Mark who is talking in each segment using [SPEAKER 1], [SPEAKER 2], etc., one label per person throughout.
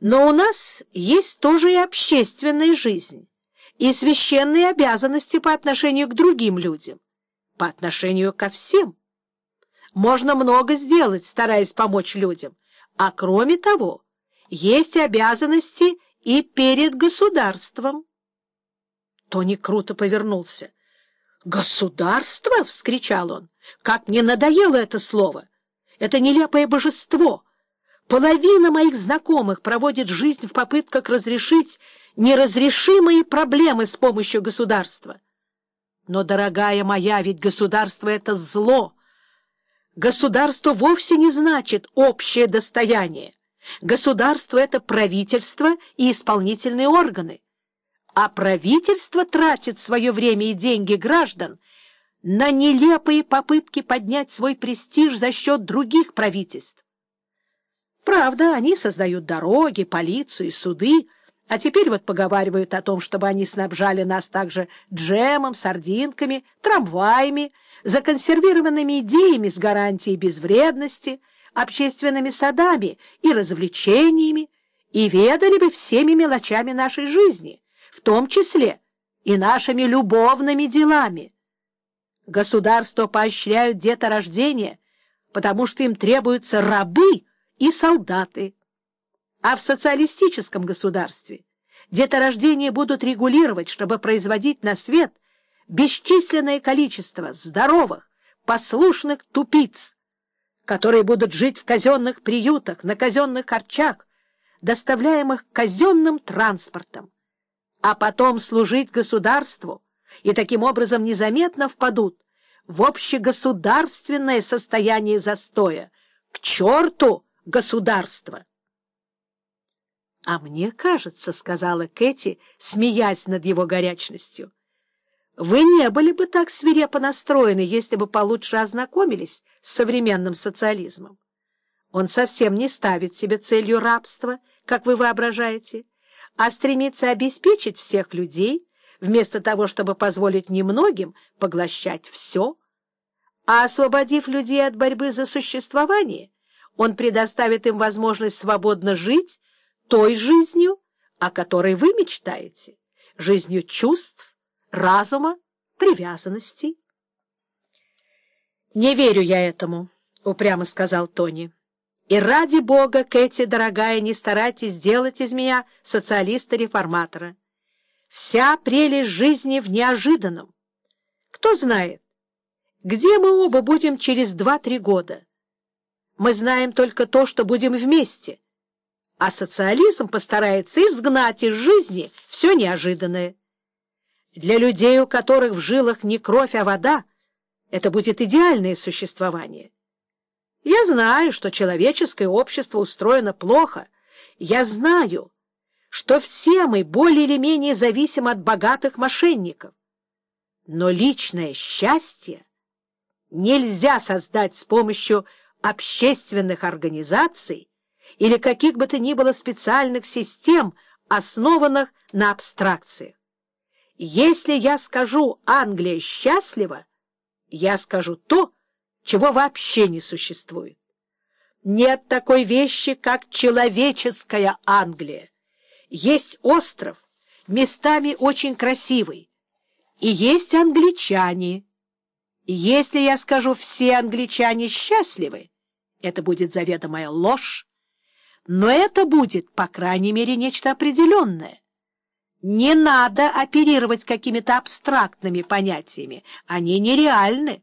[SPEAKER 1] Но у нас есть тоже и общественная жизнь, и священные обязанности по отношению к другим людям, по отношению ко всем. Можно много сделать, стараясь помочь людям, а кроме того, есть обязанности и перед государством. Тони круто повернулся. «Государство!» — вскричал он. «Как мне надоело это слово! Это нелепое божество!» Половина моих знакомых проводит жизнь в попытках разрешить неразрешимые проблемы с помощью государства. Но, дорогая моя, ведь государство — это зло. Государство вовсе не значит общее достояние. Государство — это правительство и исполнительные органы. А правительство тратит свое время и деньги граждан на нелепые попытки поднять свой престиж за счет других правительств. Правда, они создают дороги, полицию суды, а теперь вот поговаривают о том, чтобы они снабжали нас также джемом, сардинками, трамваями, законсервированными идеями с гарантией безвредности, общественными садами и развлечениями, и ведали бы всеми мелочами нашей жизни, в том числе и нашими любовными делами. Государство поощряют деторождение, потому что им требуются рабы, и солдаты. А в социалистическом государстве деторождение будут регулировать, чтобы производить на свет бесчисленное количество здоровых, послушных тупиц, которые будут жить в казенных приютах, на казенных харчах, доставляемых казенным транспортом, а потом служить государству и таким образом незаметно впадут в общегосударственное состояние застоя. К черту! Государства. — А мне кажется, — сказала Кэти, смеясь над его горячностью, — вы не были бы так свирепо настроены, если бы получше ознакомились с современным социализмом. Он совсем не ставит себе целью рабства, как вы воображаете, а стремится обеспечить всех людей, вместо того, чтобы позволить немногим поглощать все, а освободив людей от борьбы за существование — он предоставит им возможность свободно жить той жизнью, о которой вы мечтаете, жизнью чувств, разума, привязанностей. «Не верю я этому», — упрямо сказал Тони. «И ради бога, Кэти, дорогая, не старайтесь сделать из меня социалиста-реформатора. Вся прелесть жизни в неожиданном. Кто знает, где мы оба будем через два-три года?» Мы знаем только то, что будем вместе. А социализм постарается изгнать из жизни все неожиданное. Для людей, у которых в жилах не кровь, а вода, это будет идеальное существование. Я знаю, что человеческое общество устроено плохо. Я знаю, что все мы более или менее зависим от богатых мошенников. Но личное счастье нельзя создать с помощью общественных организаций или каких бы то ни было специальных систем, основанных на абстракциях. Если я скажу «Англия счастлива», я скажу то, чего вообще не существует. Нет такой вещи, как человеческая Англия. Есть остров, местами очень красивый, и есть англичане, если я скажу «все англичане счастливы», это будет заведомая ложь, но это будет, по крайней мере, нечто определенное. Не надо оперировать какими-то абстрактными понятиями, они нереальны.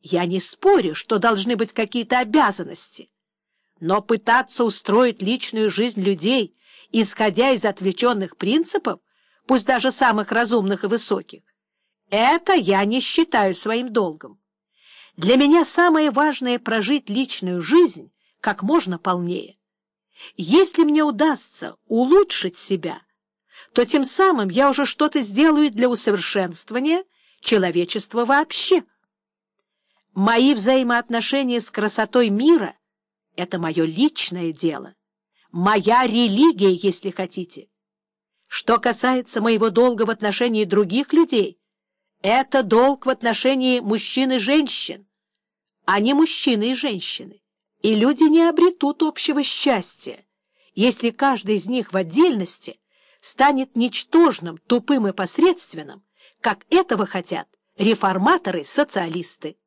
[SPEAKER 1] Я не спорю, что должны быть какие-то обязанности, но пытаться устроить личную жизнь людей, исходя из отвлеченных принципов, пусть даже самых разумных и высоких, это я не считаю своим долгом. Для меня самое важное — прожить личную жизнь как можно полнее. Если мне удастся улучшить себя, то тем самым я уже что-то сделаю для усовершенствования человечества вообще. Мои взаимоотношения с красотой мира — это мое личное дело, моя религия, если хотите. Что касается моего долга в отношении других людей — это долг в отношении мужчин и женщин, а не мужчины и женщины. И люди не обретут общего счастья, если каждый из них в отдельности станет ничтожным, тупым и посредственным, как этого хотят реформаторы-социалисты.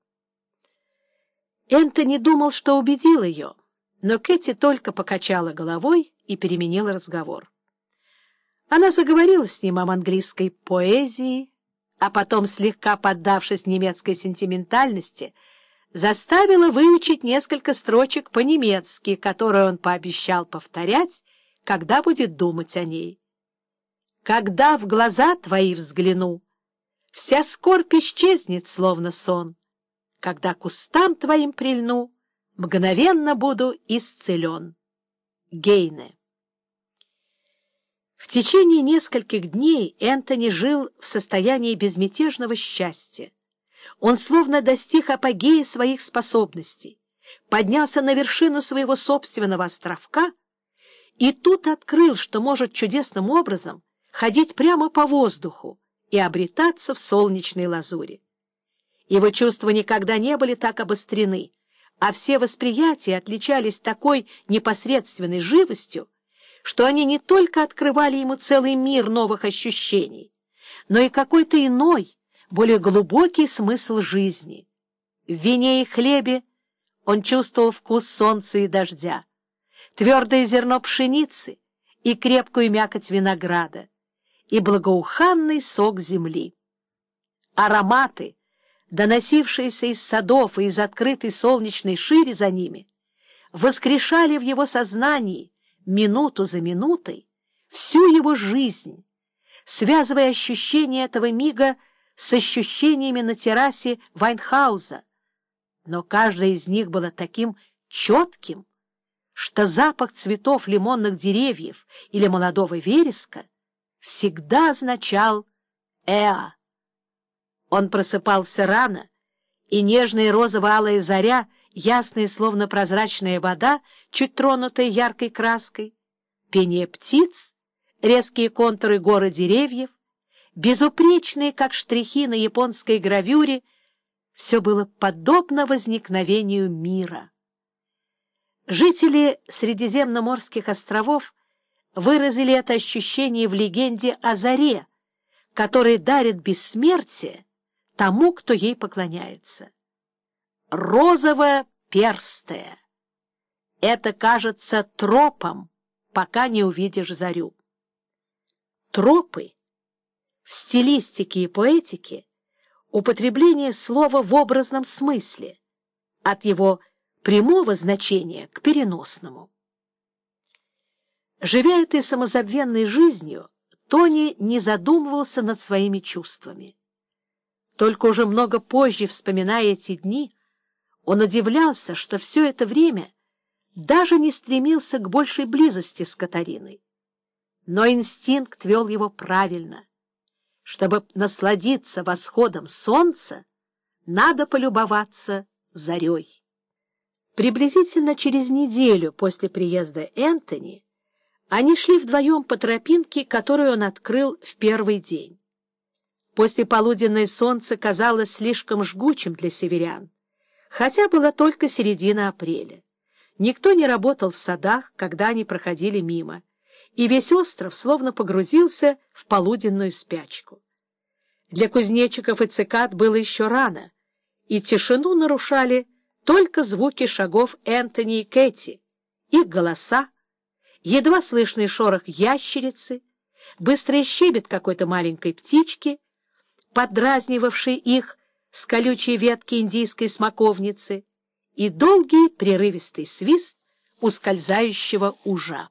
[SPEAKER 1] Энтони думал, что убедил ее, но Кэти только покачала головой и переменила разговор. Она заговорила с ним об английской поэзии, а потом, слегка поддавшись немецкой сентиментальности, заставила выучить несколько строчек по-немецки, которые он пообещал повторять, когда будет думать о ней. «Когда в глаза твои взгляну, вся скорбь исчезнет, словно сон. Когда кустам твоим прильну, мгновенно буду исцелен». Гейне в течение нескольких дней Энтони жил в состоянии безмятежного счастья. Он словно достиг апогея своих способностей, поднялся на вершину своего собственного островка и тут открыл, что может чудесным образом ходить прямо по воздуху и обретаться в солнечной лазури. Его чувства никогда не были так обострены, а все восприятия отличались такой непосредственной живостью, что они не только открывали ему целый мир новых ощущений, но и какой-то иной, более глубокий смысл жизни. В вине и хлебе он чувствовал вкус солнца и дождя, твердое зерно пшеницы и крепкую мякоть винограда, и благоуханный сок земли. Ароматы, доносившиеся из садов и из открытой солнечной шире за ними, воскрешали в его сознании минуту за минутой всю его жизнь, связывая ощущения этого мига с ощущениями на террасе Вайнхауза. Но каждое из них было таким четким, что запах цветов лимонных деревьев или молодого вереска всегда означал «Эа». Он просыпался рано, и нежная розово-алая заря — ясная, словно прозрачная вода, чуть тронутая яркой краской, пение птиц, резкие контуры горы деревьев, безупречные, как штрихи на японской гравюре, все было подобно возникновению мира. Жители Средиземноморских островов выразили это ощущение в легенде о заре, которая дарит бессмертие тому, кто ей поклоняется розово-перстая. Это кажется тропом, пока не увидишь зарю. Тропы в стилистике и поэтике употребление слова в образном смысле, от его прямого значения к переносному. Живя этой самозабвенной жизнью, Тони не задумывался над своими чувствами. Только уже много позже, вспоминая эти дни, он удивлялся, что все это время даже не стремился к большей близости с Катариной. Но инстинкт вел его правильно. Чтобы насладиться восходом солнца, надо полюбоваться зарей. Приблизительно через неделю после приезда Энтони они шли вдвоем по тропинке, которую он открыл в первый день. После полуденное солнце казалось слишком жгучим для северян хотя было только середина апреля. Никто не работал в садах, когда они проходили мимо, и весь остров словно погрузился в полуденную спячку. Для кузнечиков и цикад было еще рано, и тишину нарушали только звуки шагов Энтони и Кэти, их голоса, едва слышный шорох ящерицы, быстрый щебет какой-то маленькой птички, подразнивавший их с колючей ветки индийской смоковницы и долгий прерывистый свист ускользающего ужа.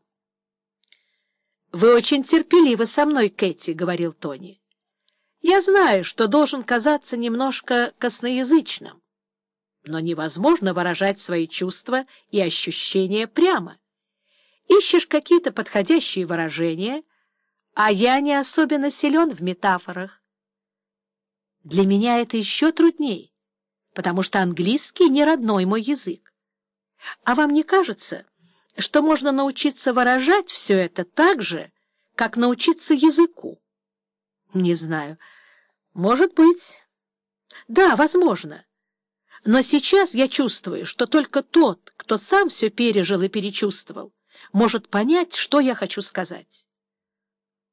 [SPEAKER 1] «Вы очень терпеливы со мной, Кэти», — говорил Тони. «Я знаю, что должен казаться немножко косноязычным, но невозможно выражать свои чувства и ощущения прямо. Ищешь какие-то подходящие выражения, а я не особенно силен в метафорах. Для меня это еще трудней, потому что английский не родной мой язык. А вам не кажется, что можно научиться выражать все это так же, как научиться языку? Не знаю. Может быть. Да, возможно. Но сейчас я чувствую, что только тот, кто сам все пережил и перечувствовал, может понять, что я хочу сказать.